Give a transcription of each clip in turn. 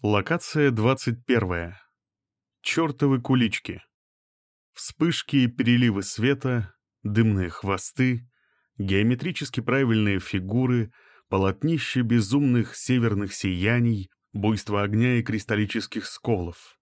Локация 21. Чёртовы кулички. Вспышки и переливы света, дымные хвосты, геометрически правильные фигуры, полотнище безумных северных сияний, буйство огня и кристаллических сколов.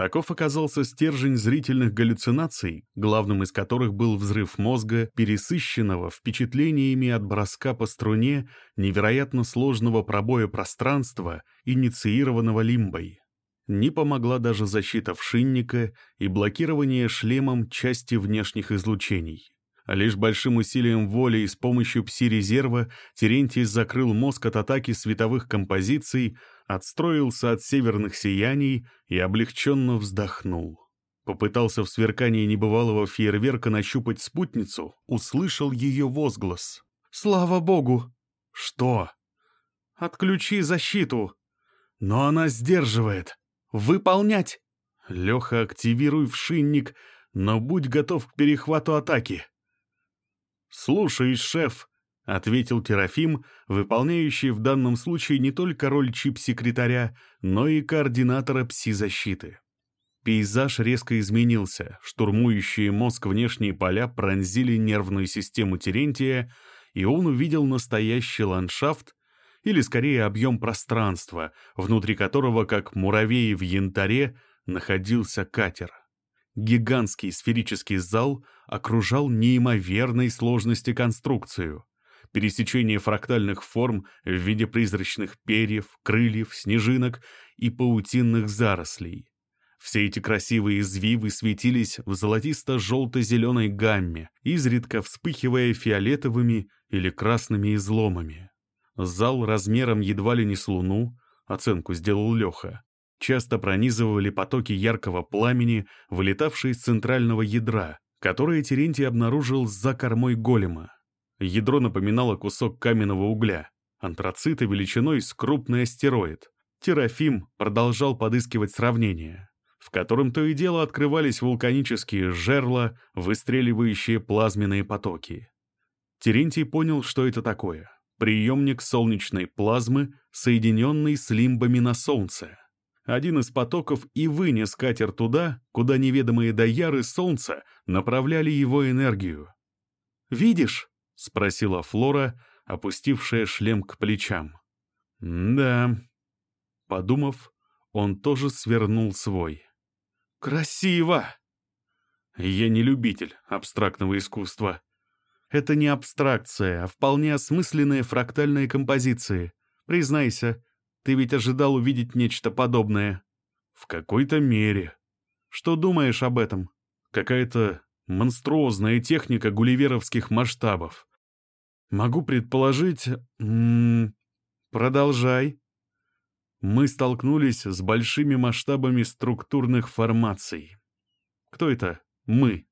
Таков оказался стержень зрительных галлюцинаций, главным из которых был взрыв мозга, пересыщенного впечатлениями от броска по струне невероятно сложного пробоя пространства, инициированного лимбой. Не помогла даже защита вшинника и блокирование шлемом части внешних излучений. Лишь большим усилием воли и с помощью пси-резерва Терентий закрыл мозг от атаки световых композиций, отстроился от северных сияний и облегченно вздохнул. Попытался в сверкании небывалого фейерверка нащупать спутницу, услышал ее возглас. «Слава богу!» «Что?» «Отключи защиту!» «Но она сдерживает!» «Выполнять!» «Леха, активируй вшинник, но будь готов к перехвату атаки!» «Слушаюсь, шеф!» — ответил Терафим, выполняющий в данном случае не только роль чип-секретаря, но и координатора пси-защиты. Пейзаж резко изменился, штурмующие мозг внешние поля пронзили нервную систему Терентия, и он увидел настоящий ландшафт, или скорее объем пространства, внутри которого, как муравей в янтаре, находился катер. Гигантский сферический зал окружал неимоверной сложности конструкцию. Пересечение фрактальных форм в виде призрачных перьев, крыльев, снежинок и паутинных зарослей. Все эти красивые извивы светились в золотисто-желто-зеленой гамме, изредка вспыхивая фиолетовыми или красными изломами. Зал размером едва ли не с луну, оценку сделал Леха, часто пронизывали потоки яркого пламени, вылетавшие из центрального ядра, которое Терентий обнаружил за кормой голема. Ядро напоминало кусок каменного угля, антрацита величиной с крупный астероид. Терафим продолжал подыскивать сравнение, в котором то и дело открывались вулканические жерла, выстреливающие плазменные потоки. Терентий понял, что это такое. Приемник солнечной плазмы, соединенный с лимбами на Солнце один из потоков и вынес катер туда, куда неведомые дояры солнца направляли его энергию. «Видишь?» — спросила Флора, опустившая шлем к плечам. «Да». Подумав, он тоже свернул свой. «Красиво!» «Я не любитель абстрактного искусства. Это не абстракция, а вполне осмысленные фрактальные композиции. Признайся, ты ведь ожидал увидеть нечто подобное. В какой-то мере. Что думаешь об этом? Какая-то монструозная техника гулливеровских масштабов. Могу предположить... Продолжай. Мы столкнулись с большими масштабами структурных формаций. Кто это? Мы.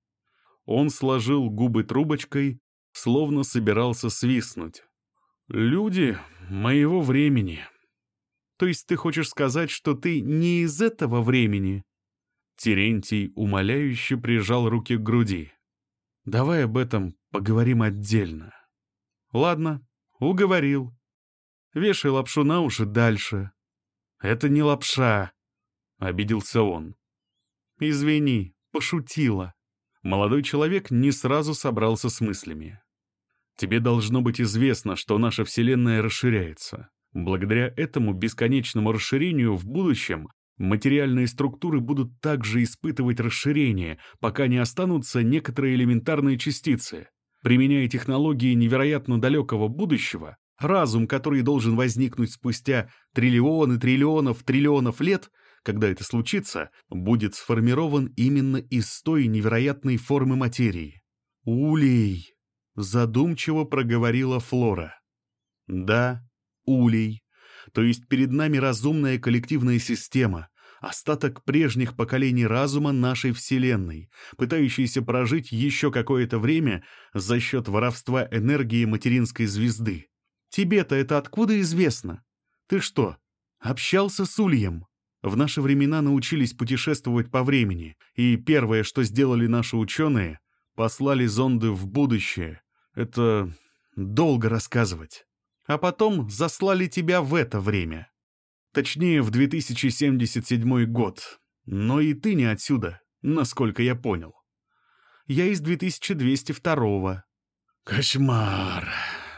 Он сложил губы трубочкой, словно собирался свистнуть. Люди моего времени. То есть ты хочешь сказать, что ты не из этого времени?» Терентий умоляюще прижал руки к груди. «Давай об этом поговорим отдельно». «Ладно, уговорил. Вешай лапшу на уши дальше». «Это не лапша», — обиделся он. «Извини, пошутила». Молодой человек не сразу собрался с мыслями. «Тебе должно быть известно, что наша Вселенная расширяется. Благодаря этому бесконечному расширению в будущем материальные структуры будут также испытывать расширение, пока не останутся некоторые элементарные частицы. Применяя технологии невероятно далекого будущего, разум, который должен возникнуть спустя триллионы триллионов триллионов лет, когда это случится, будет сформирован именно из той невероятной формы материи. «Улей!» — задумчиво проговорила Флора. «Да, улей. То есть перед нами разумная коллективная система, остаток прежних поколений разума нашей Вселенной, пытающийся прожить еще какое-то время за счет воровства энергии материнской звезды. Тебе-то это откуда известно? Ты что, общался с Ульем? В наши времена научились путешествовать по времени, и первое, что сделали наши ученые, послали зонды в будущее. Это долго рассказывать а потом заслали тебя в это время. Точнее, в 2077 год. Но и ты не отсюда, насколько я понял. Я из 2202 Кошмар.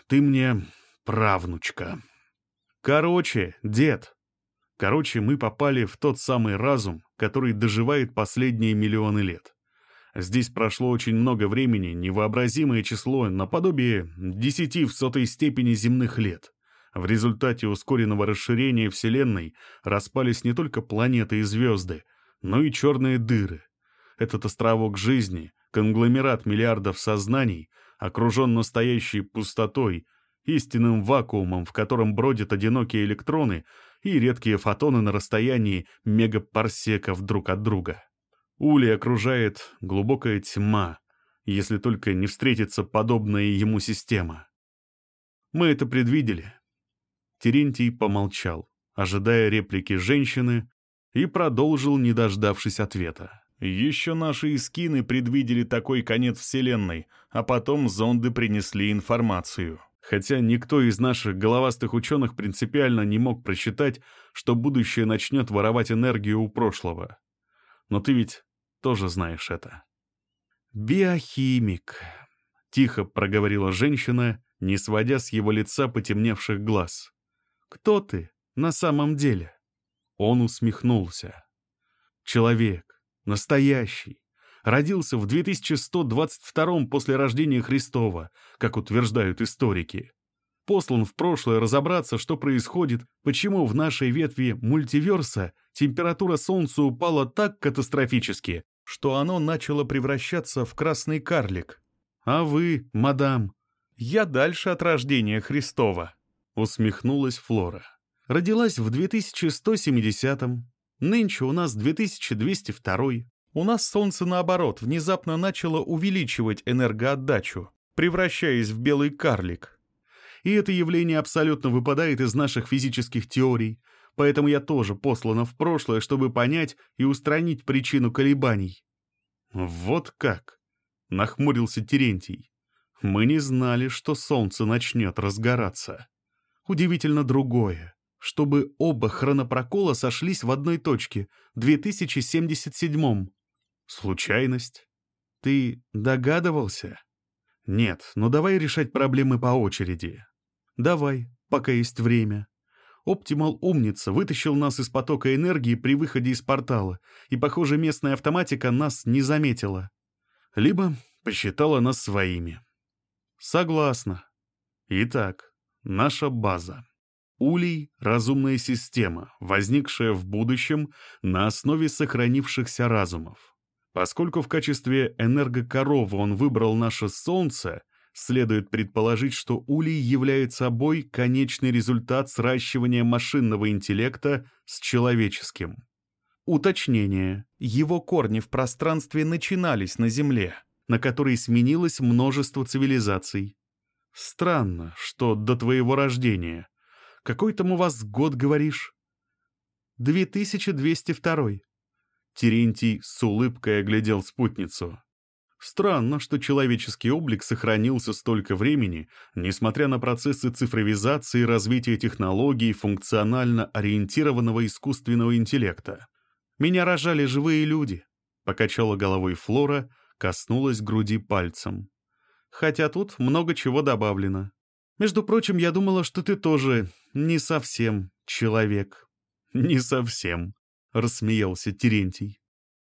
Ты мне правнучка. Короче, дед. Короче, мы попали в тот самый разум, который доживает последние миллионы лет. Здесь прошло очень много времени, невообразимое число, наподобие десяти в сотой степени земных лет. В результате ускоренного расширения Вселенной распались не только планеты и звезды, но и черные дыры. Этот островок жизни, конгломерат миллиардов сознаний, окружен настоящей пустотой, истинным вакуумом, в котором бродят одинокие электроны и редкие фотоны на расстоянии мегапарсеков друг от друга. Ули окружает глубокая тьма, если только не встретится подобная ему система. Мы это предвидели, Терентий помолчал, ожидая реплики женщины, и продолжил, не дождавшись ответа. Еще наши искины предвидели такой конец Вселенной, а потом зонды принесли информацию. Хотя никто из наших головастых ученых принципиально не мог просчитать, что будущее начнет воровать энергию у прошлого. Но ты ведь тоже знаешь это. «Биохимик», — тихо проговорила женщина, не сводя с его лица потемневших глаз. Кто ты на самом деле?» Он усмехнулся. «Человек, настоящий, родился в 2122 после рождения Христова, как утверждают историки. Послан в прошлое разобраться, что происходит, почему в нашей ветви мультиверса температура Солнца упала так катастрофически, что оно начало превращаться в красный карлик. А вы, мадам, я дальше от рождения Христова. — усмехнулась Флора. «Родилась в 2170-м. Нынче у нас 2202 У нас Солнце, наоборот, внезапно начало увеличивать энергоотдачу, превращаясь в белый карлик. И это явление абсолютно выпадает из наших физических теорий, поэтому я тоже послана в прошлое, чтобы понять и устранить причину колебаний». «Вот как!» — нахмурился Терентий. «Мы не знали, что Солнце начнет разгораться». Удивительно другое, чтобы оба хронопрокола сошлись в одной точке, 2077-м. Случайность? Ты догадывался? Нет, но давай решать проблемы по очереди. Давай, пока есть время. Оптимал умница, вытащил нас из потока энергии при выходе из портала, и, похоже, местная автоматика нас не заметила. Либо посчитала нас своими. Согласна. Итак, Наша база. Улей — разумная система, возникшая в будущем на основе сохранившихся разумов. Поскольку в качестве энергокоровы он выбрал наше Солнце, следует предположить, что Улей является собой конечный результат сращивания машинного интеллекта с человеческим. Уточнение. Его корни в пространстве начинались на Земле, на которой сменилось множество цивилизаций. Странно, что до твоего рождения. Какой там у вас год, говоришь? 2202. Терентий с улыбкой оглядел спутницу. Странно, что человеческий облик сохранился столько времени, несмотря на процессы цифровизации и развития технологий функционально ориентированного искусственного интеллекта. Меня рожали живые люди, покачала головой Флора, коснулась груди пальцем хотя тут много чего добавлено. Между прочим, я думала, что ты тоже не совсем человек». «Не совсем», — рассмеялся Терентий.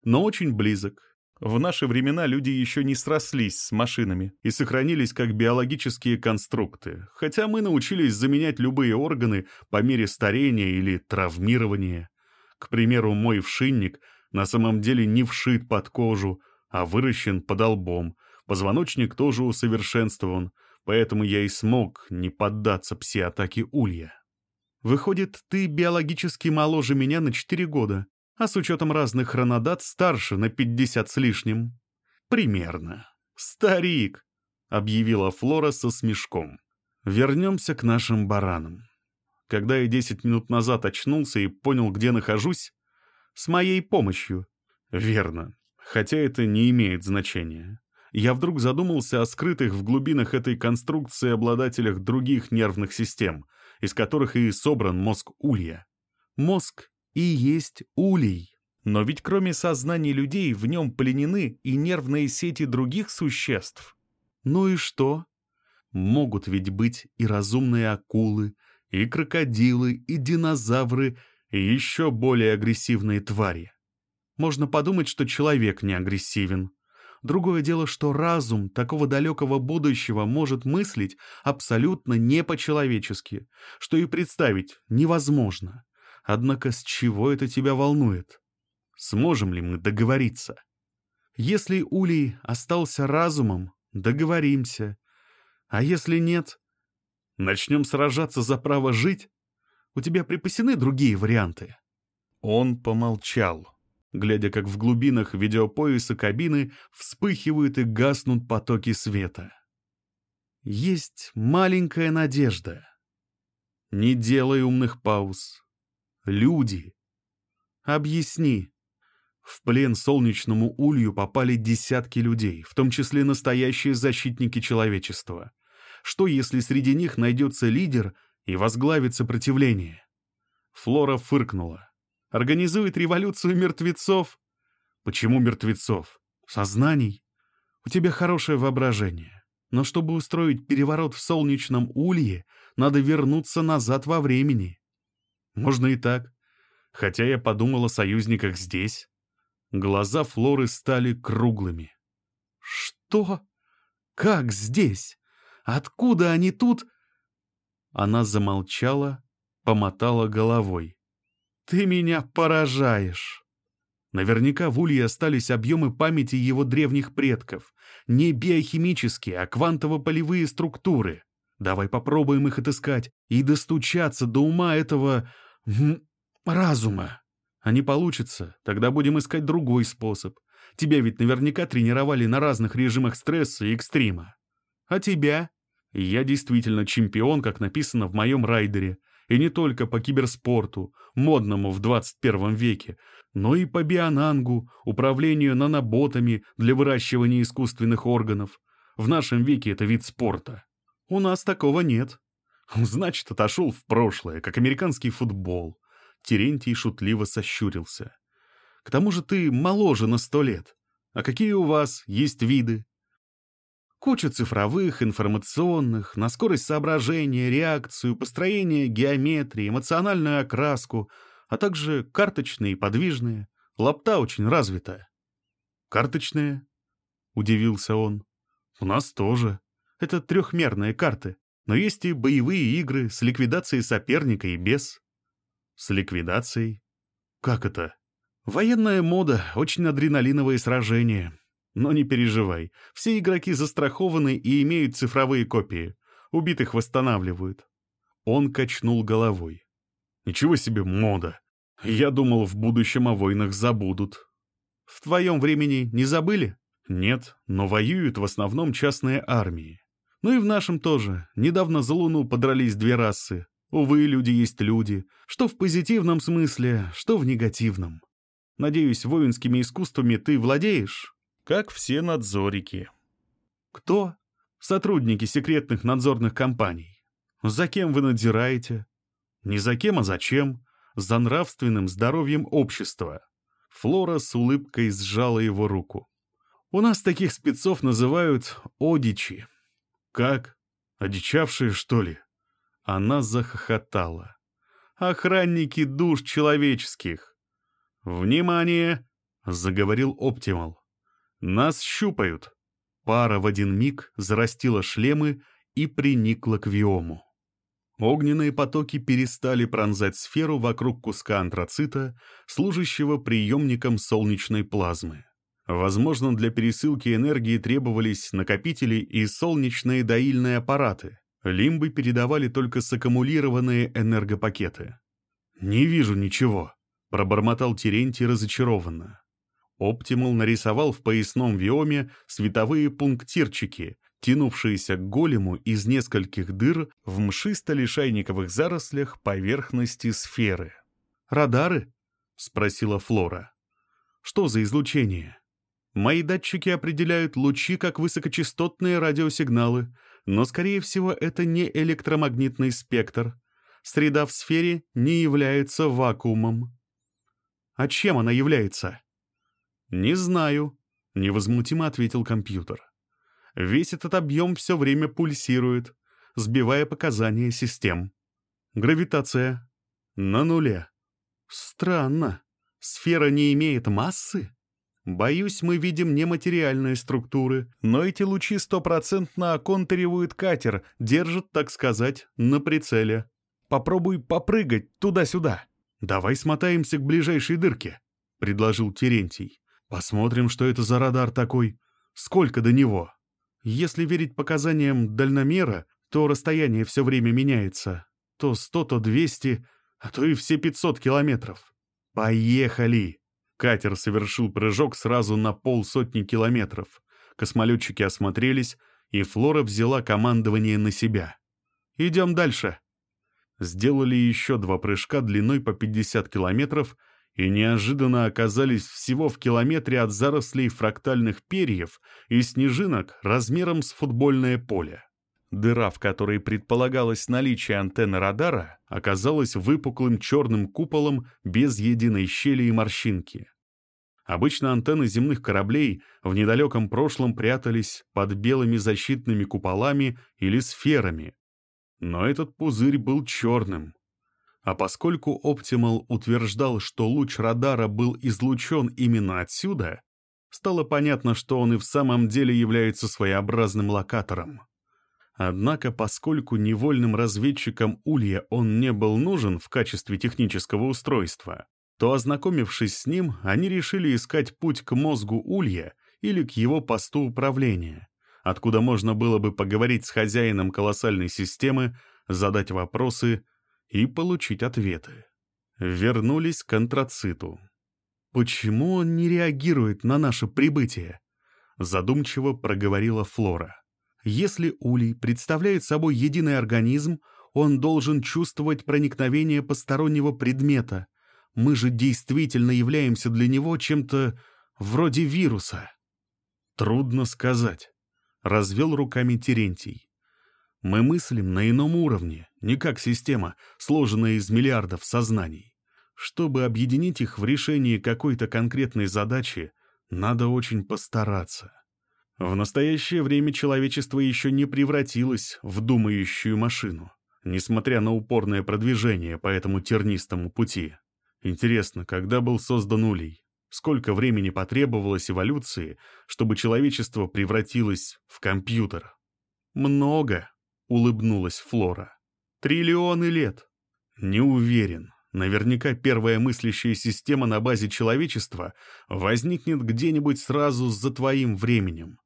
«Но очень близок. В наши времена люди еще не срослись с машинами и сохранились как биологические конструкты, хотя мы научились заменять любые органы по мере старения или травмирования. К примеру, мой вшинник на самом деле не вшит под кожу, а выращен под лбом, Позвоночник тоже усовершенствован, поэтому я и смог не поддаться пси-атаке Улья. Выходит, ты биологически моложе меня на 4 года, а с учетом разных хронодат старше на 50 с лишним. Примерно. Старик, объявила Флора со смешком. Вернемся к нашим баранам. Когда я 10 минут назад очнулся и понял, где нахожусь, с моей помощью. Верно, хотя это не имеет значения я вдруг задумался о скрытых в глубинах этой конструкции обладателях других нервных систем, из которых и собран мозг улья. Мозг и есть улей. Но ведь кроме сознания людей в нем пленены и нервные сети других существ. Ну и что? Могут ведь быть и разумные акулы, и крокодилы, и динозавры, и еще более агрессивные твари. Можно подумать, что человек не агрессивен. Другое дело, что разум такого далекого будущего может мыслить абсолютно не по-человечески, что и представить невозможно. Однако с чего это тебя волнует? Сможем ли мы договориться? Если Улей остался разумом, договоримся. А если нет, начнем сражаться за право жить? У тебя припасены другие варианты?» Он помолчал, глядя, как в глубинах видеопояса кабины вспыхивают и гаснут потоки света. «Есть маленькая надежда. Не делай умных пауз. Люди. Объясни, в плен солнечному улью попали десятки людей, в том числе настоящие защитники человечества. Что, если среди них найдется лидер и возглавит сопротивление? Флора фыркнула. Организует революцию мертвецов? Почему мертвецов? Сознаний? У тебя хорошее воображение. Но чтобы устроить переворот в солнечном улье, надо вернуться назад во времени. Можно и так. Хотя я подумал о союзниках здесь. Глаза Флоры стали круглыми. «Что? Как здесь? Откуда они тут?» Она замолчала, помотала головой. «Ты меня поражаешь!» Наверняка в Улье остались объемы памяти его древних предков. Не биохимические, а квантово-полевые структуры. Давай попробуем их отыскать и достучаться до ума этого... разума. А не получится, тогда будем искать другой способ. Тебя ведь наверняка тренировали на разных режимах стресса и экстрима. А тебя? Я действительно чемпион, как написано в моем райдере. И не только по киберспорту, модному в 21 веке, но и по бионангу, управлению наноботами для выращивания искусственных органов. В нашем веке это вид спорта. У нас такого нет. Значит, отошел в прошлое, как американский футбол. Терентий шутливо сощурился. «К тому же ты моложе на сто лет. А какие у вас есть виды?» Куча цифровых, информационных, на скорость соображения, реакцию, построение геометрии, эмоциональную окраску, а также карточные и подвижные. Лапта очень развитая. «Карточные?» — удивился он. «У нас тоже. Это трехмерные карты. Но есть и боевые игры с ликвидацией соперника и без. С ликвидацией? Как это? Военная мода, очень адреналиновые сражения. Но не переживай, все игроки застрахованы и имеют цифровые копии. Убитых восстанавливают. Он качнул головой. Ничего себе мода. Я думал, в будущем о войнах забудут. В твоем времени не забыли? Нет, но воюют в основном частные армии. Ну и в нашем тоже. Недавно за Луну подрались две расы. Увы, люди есть люди, что в позитивном смысле, что в негативном. Надеюсь, воинскими искусствами ты владеешь? Как все надзорики. Кто? Сотрудники секретных надзорных компаний. За кем вы надзираете? Не за кем, а зачем? За нравственным здоровьем общества. Флора с улыбкой сжала его руку. У нас таких спецов называют одичи. Как? Одичавшие, что ли? Она захохотала. «Охранники душ человеческих!» «Внимание!» — заговорил Оптимал. «Нас щупают!» Пара в один миг зарастила шлемы и приникла к Виому. Огненные потоки перестали пронзать сферу вокруг куска антрацита, служащего приемником солнечной плазмы. Возможно, для пересылки энергии требовались накопители и солнечные доильные аппараты. Лимбы передавали только саккумулированные энергопакеты. «Не вижу ничего», — пробормотал Терентий разочарованно. Оптимал нарисовал в поясном виоме световые пунктирчики, тянувшиеся к голему из нескольких дыр в мшисто-лишайниковых зарослях поверхности сферы. «Радары?» — спросила Флора. «Что за излучение?» «Мои датчики определяют лучи как высокочастотные радиосигналы, но, скорее всего, это не электромагнитный спектр. среда в сфере не является вакуумом. А чем она является? Не знаю, невозмутимо ответил компьютер. Весь этот объем все время пульсирует, сбивая показания систем. Гравитация на нуле. Странно. Сфера не имеет массы? Боюсь, мы видим нематериальные структуры, но эти лучи стопроцентно оконтуривают катер, держат, так сказать, на прицеле. Попробуй попрыгать туда-сюда. Давай смотаемся к ближайшей дырке, — предложил Терентий. Посмотрим, что это за радар такой. Сколько до него? Если верить показаниям дальномера, то расстояние все время меняется. То сто, то двести, а то и все пятьсот километров. Поехали! Катер совершил прыжок сразу на полсотни километров. Космолетчики осмотрелись, и Флора взяла командование на себя. «Идем дальше». Сделали еще два прыжка длиной по 50 километров и неожиданно оказались всего в километре от зарослей фрактальных перьев и снежинок размером с футбольное поле. Дыра, в которой предполагалось наличие антенны радара, оказалась выпуклым черным куполом без единой щели и морщинки. Обычно антенны земных кораблей в недалеком прошлом прятались под белыми защитными куполами или сферами. Но этот пузырь был черным. А поскольку Оптимал утверждал, что луч радара был излучен именно отсюда, стало понятно, что он и в самом деле является своеобразным локатором. Однако, поскольку невольным разведчикам Улья он не был нужен в качестве технического устройства, то, ознакомившись с ним, они решили искать путь к мозгу Улья или к его посту управления, откуда можно было бы поговорить с хозяином колоссальной системы, задать вопросы и получить ответы. Вернулись к антрациту. «Почему он не реагирует на наше прибытие?» Задумчиво проговорила Флора. Если улей представляет собой единый организм, он должен чувствовать проникновение постороннего предмета. Мы же действительно являемся для него чем-то вроде вируса. Трудно сказать. Развел руками Терентий. Мы мыслим на ином уровне, не как система, сложенная из миллиардов сознаний. Чтобы объединить их в решении какой-то конкретной задачи, надо очень постараться. В настоящее время человечество еще не превратилось в думающую машину, несмотря на упорное продвижение по этому тернистому пути. Интересно, когда был создан Улей? Сколько времени потребовалось эволюции, чтобы человечество превратилось в компьютер? Много, улыбнулась Флора. Триллионы лет. Не уверен. Наверняка первая мыслящая система на базе человечества возникнет где-нибудь сразу за твоим временем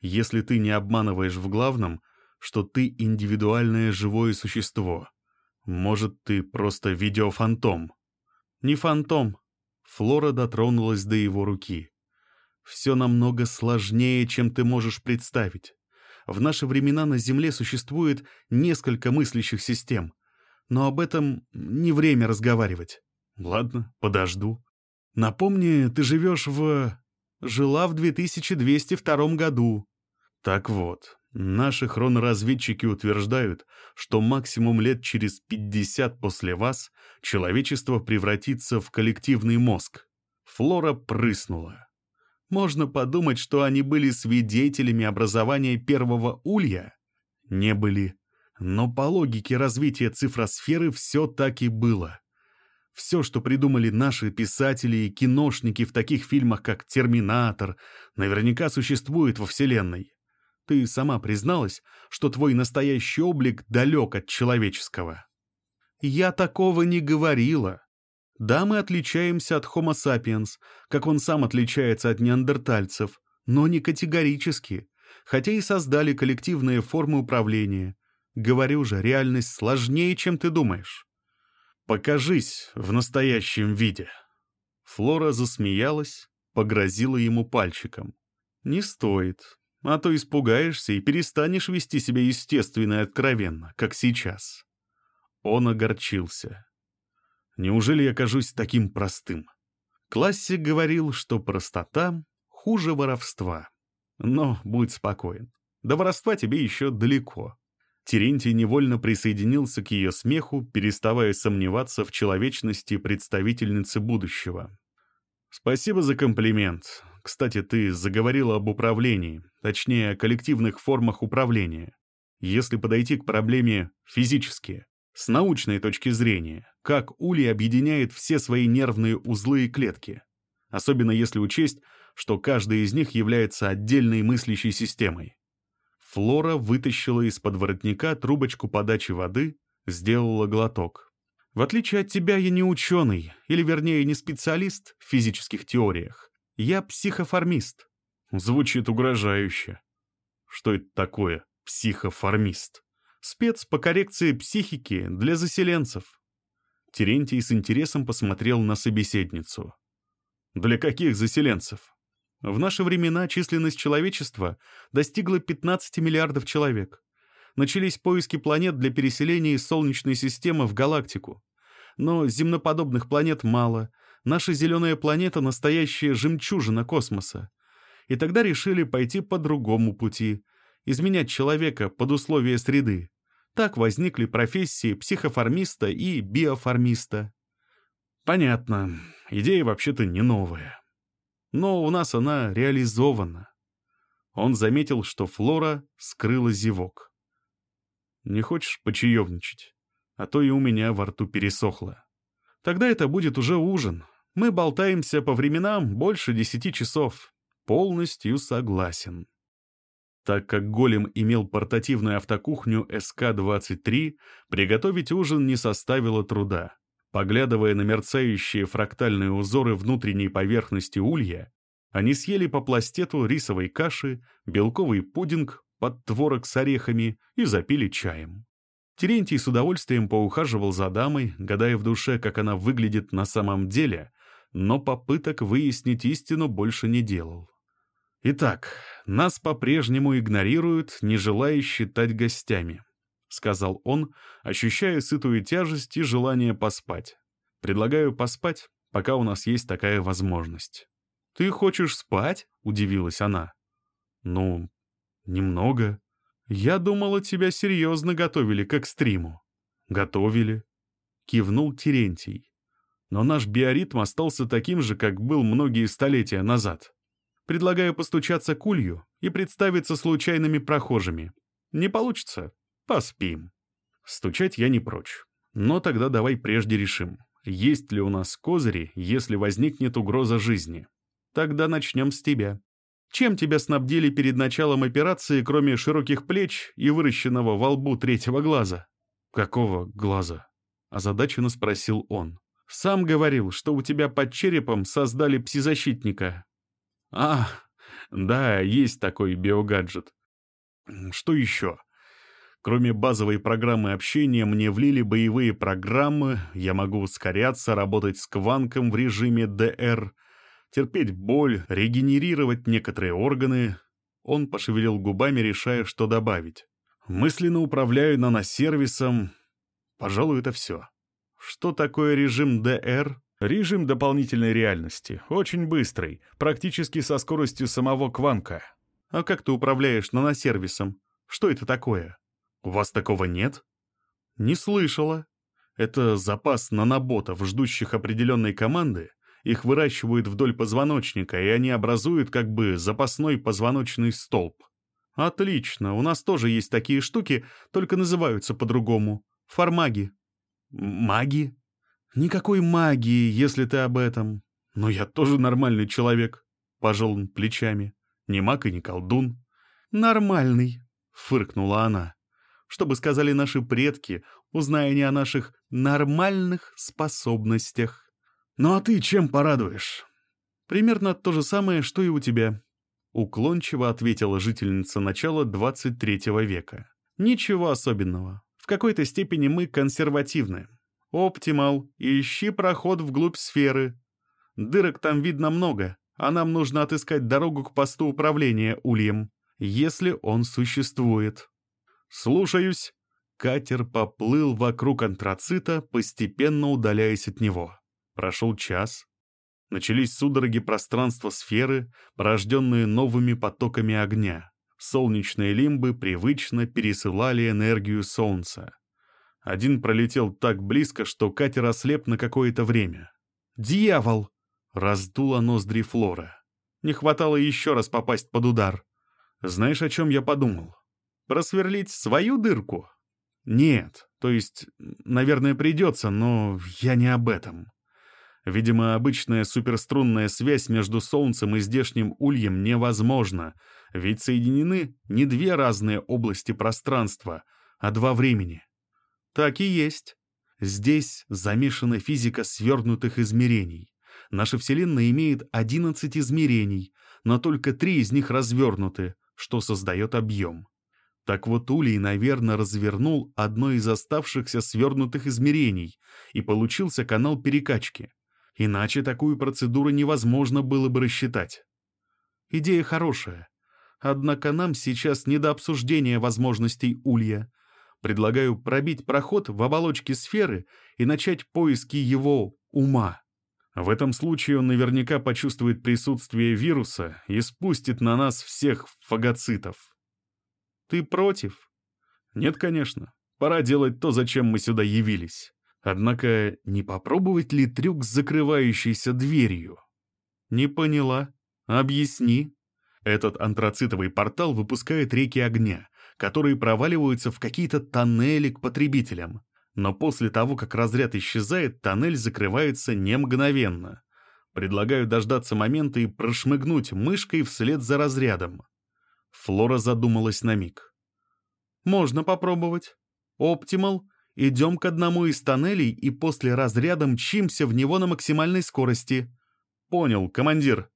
если ты не обманываешь в главном, что ты индивидуальное живое существо. Может, ты просто видеофантом? Не фантом. Флора дотронулась до его руки. Все намного сложнее, чем ты можешь представить. В наши времена на Земле существует несколько мыслящих систем. Но об этом не время разговаривать. Ладно, подожду. Напомни, ты живешь в... Жила в 2202 году. Так вот, наши хроноразведчики утверждают, что максимум лет через 50 после вас человечество превратится в коллективный мозг. Флора прыснула. Можно подумать, что они были свидетелями образования первого улья. Не были. Но по логике развития цифросферы все так и было. Все, что придумали наши писатели и киношники в таких фильмах, как «Терминатор», наверняка существует во Вселенной. Ты сама призналась, что твой настоящий облик далек от человеческого. Я такого не говорила. Да, мы отличаемся от Homo sapiens, как он сам отличается от неандертальцев, но не категорически, хотя и создали коллективные формы управления. Говорю же, реальность сложнее, чем ты думаешь. «Покажись в настоящем виде». Флора засмеялась, погрозила ему пальчиком. «Не стоит, а то испугаешься и перестанешь вести себя естественно и откровенно, как сейчас». Он огорчился. «Неужели я кажусь таким простым?» Классик говорил, что простота хуже воровства. Но будь спокоен, до воровства тебе еще далеко. Терентий невольно присоединился к ее смеху, переставая сомневаться в человечности представительницы будущего. «Спасибо за комплимент. Кстати, ты заговорила об управлении, точнее, о коллективных формах управления. Если подойти к проблеме физически, с научной точки зрения, как улей объединяет все свои нервные узлы и клетки, особенно если учесть, что каждая из них является отдельной мыслящей системой. Флора вытащила из-под воротника трубочку подачи воды, сделала глоток. В отличие от тебя, я не ученый, или вернее не специалист в физических теориях. Я психоформист. Звучит угрожающе. Что это такое, психоформист? Спец по коррекции психики для заселенцев. Терентий с интересом посмотрел на собеседницу. Для каких заселенцев? В наши времена численность человечества достигла 15 миллиардов человек. Начались поиски планет для переселения из Солнечной системы в галактику. Но земноподобных планет мало. Наша зеленая планета — настоящая жемчужина космоса. И тогда решили пойти по другому пути — изменять человека под условия среды. Так возникли профессии психоформиста и биоформиста. Понятно, идея вообще-то не новая но у нас она реализована. Он заметил, что Флора скрыла зевок. «Не хочешь почаевничать? А то и у меня во рту пересохло. Тогда это будет уже ужин. Мы болтаемся по временам больше десяти часов. Полностью согласен». Так как Голем имел портативную автокухню СК-23, приготовить ужин не составило труда. Поглядывая на мерцающие фрактальные узоры внутренней поверхности улья, они съели по пластету рисовой каши, белковый пудинг под творог с орехами и запили чаем. Терентий с удовольствием поухаживал за дамой, гадая в душе, как она выглядит на самом деле, но попыток выяснить истину больше не делал. «Итак, нас по-прежнему игнорируют, не желая считать гостями. — сказал он, ощущая сытую тяжесть и желание поспать. «Предлагаю поспать, пока у нас есть такая возможность». «Ты хочешь спать?» — удивилась она. «Ну, немного. Я думала, тебя серьезно готовили к экстриму». «Готовили», — кивнул Терентий. «Но наш биоритм остался таким же, как был многие столетия назад. Предлагаю постучаться к улью и представиться случайными прохожими. Не получится? Поспим. Стучать я не прочь. Но тогда давай прежде решим, есть ли у нас козыри, если возникнет угроза жизни. Тогда начнем с тебя. Чем тебя снабдили перед началом операции, кроме широких плеч и выращенного во лбу третьего глаза? Какого глаза? Озадаченно спросил он. Сам говорил, что у тебя под черепом создали псизащитника. А, да, есть такой биогаджет. Что еще? Кроме базовой программы общения, мне влили боевые программы, я могу ускоряться, работать с кванком в режиме DR, терпеть боль, регенерировать некоторые органы. Он пошевелил губами, решая, что добавить. Мысленно управляю наносервисом. Пожалуй, это все. Что такое режим DR? Режим дополнительной реальности. Очень быстрый, практически со скоростью самого кванка. А как ты управляешь наносервисом? Что это такое? «У вас такого нет?» «Не слышала. Это запас наноботов, ждущих определенной команды. Их выращивают вдоль позвоночника, и они образуют как бы запасной позвоночный столб. Отлично, у нас тоже есть такие штуки, только называются по-другому. Фармаги». «Маги?» «Никакой магии, если ты об этом. Но я тоже нормальный человек», — пожал он плечами. «Не маг и не колдун». «Нормальный», — фыркнула она что бы сказали наши предки, узная не о наших нормальных способностях. Ну а ты чем порадуешь? Примерно то же самое, что и у тебя. Уклончиво ответила жительница начала 23 века. Ничего особенного. В какой-то степени мы консервативны. Оптимал, ищи проход вглубь сферы. Дырок там видно много, а нам нужно отыскать дорогу к посту управления ульем, если он существует. «Слушаюсь». Катер поплыл вокруг антрацита, постепенно удаляясь от него. Прошел час. Начались судороги пространства сферы, порожденные новыми потоками огня. Солнечные лимбы привычно пересылали энергию Солнца. Один пролетел так близко, что катер ослеп на какое-то время. «Дьявол!» — раздула ноздри Флора. Не хватало еще раз попасть под удар. Знаешь, о чем я подумал? Просверлить свою дырку? Нет, то есть, наверное, придется, но я не об этом. Видимо, обычная суперструнная связь между Солнцем и здешним ульем невозможна, ведь соединены не две разные области пространства, а два времени. Так и есть. Здесь замешана физика свернутых измерений. Наша Вселенная имеет 11 измерений, но только три из них развернуты, что создает объем. Так вот Улей, наверное, развернул одно из оставшихся свернутых измерений, и получился канал перекачки. Иначе такую процедуру невозможно было бы рассчитать. Идея хорошая. Однако нам сейчас не до обсуждения возможностей Улья. Предлагаю пробить проход в оболочке сферы и начать поиски его ума. В этом случае он наверняка почувствует присутствие вируса и спустит на нас всех фагоцитов. Ты против? Нет, конечно. Пора делать то, зачем мы сюда явились. Однако не попробовать ли трюк с закрывающейся дверью? Не поняла. Объясни. Этот антрацитовый портал выпускает реки огня, которые проваливаются в какие-то тоннели к потребителям. Но после того, как разряд исчезает, тоннель закрывается не мгновенно. Предлагаю дождаться момента и прошмыгнуть мышкой вслед за разрядом. Флора задумалась на миг. «Можно попробовать. Оптимал. Идем к одному из тоннелей и после разряда мчимся в него на максимальной скорости». «Понял, командир»,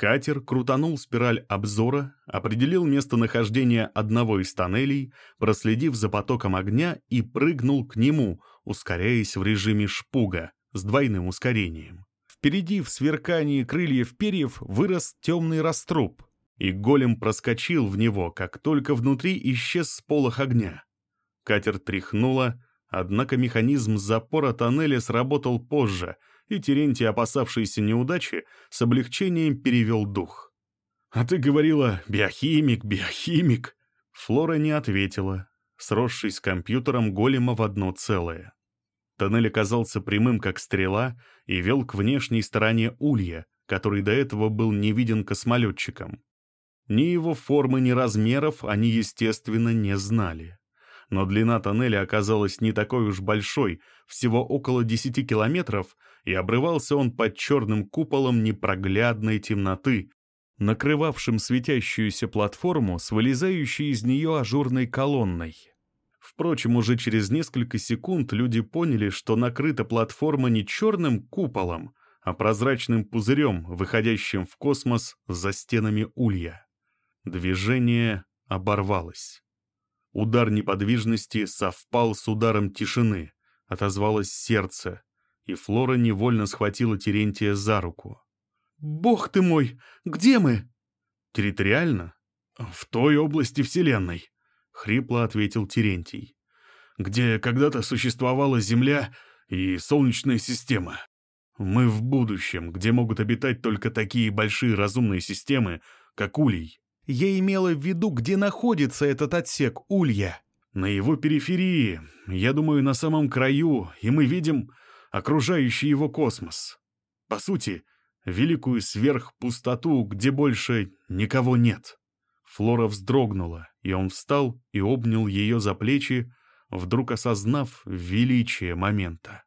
Катер крутанул спираль обзора, определил местонахождение одного из тоннелей, проследив за потоком огня и прыгнул к нему, ускоряясь в режиме шпуга с двойным ускорением. Впереди в сверкании крыльев перьев вырос темный раструб, и голем проскочил в него, как только внутри исчез сполох огня. Катер тряхнуло, однако механизм запора тоннеля сработал позже — и Терентий, опасавшийся неудачи, с облегчением перевел дух. «А ты говорила, биохимик, биохимик!» Флора не ответила, сросшись с компьютером голема в одно целое. Тоннель оказался прямым, как стрела, и вел к внешней стороне улья, который до этого был не виден космолетчикам. Ни его формы, ни размеров они, естественно, не знали но длина тоннеля оказалась не такой уж большой, всего около 10 километров, и обрывался он под черным куполом непроглядной темноты, накрывавшим светящуюся платформу с вылезающей из нее ажурной колонной. Впрочем, уже через несколько секунд люди поняли, что накрыта платформа не черным куполом, а прозрачным пузырем, выходящим в космос за стенами улья. Движение оборвалось. Удар неподвижности совпал с ударом тишины, отозвалось сердце, и Флора невольно схватила Терентия за руку. «Бог ты мой! Где мы?» «Территориально? В той области Вселенной», — хрипло ответил Терентий. «Где когда-то существовала Земля и Солнечная система. Мы в будущем, где могут обитать только такие большие разумные системы, как Улей. Я имела в виду, где находится этот отсек Улья. На его периферии, я думаю, на самом краю, и мы видим окружающий его космос. По сути, великую сверхпустоту, где больше никого нет. Флора вздрогнула, и он встал и обнял ее за плечи, вдруг осознав величие момента.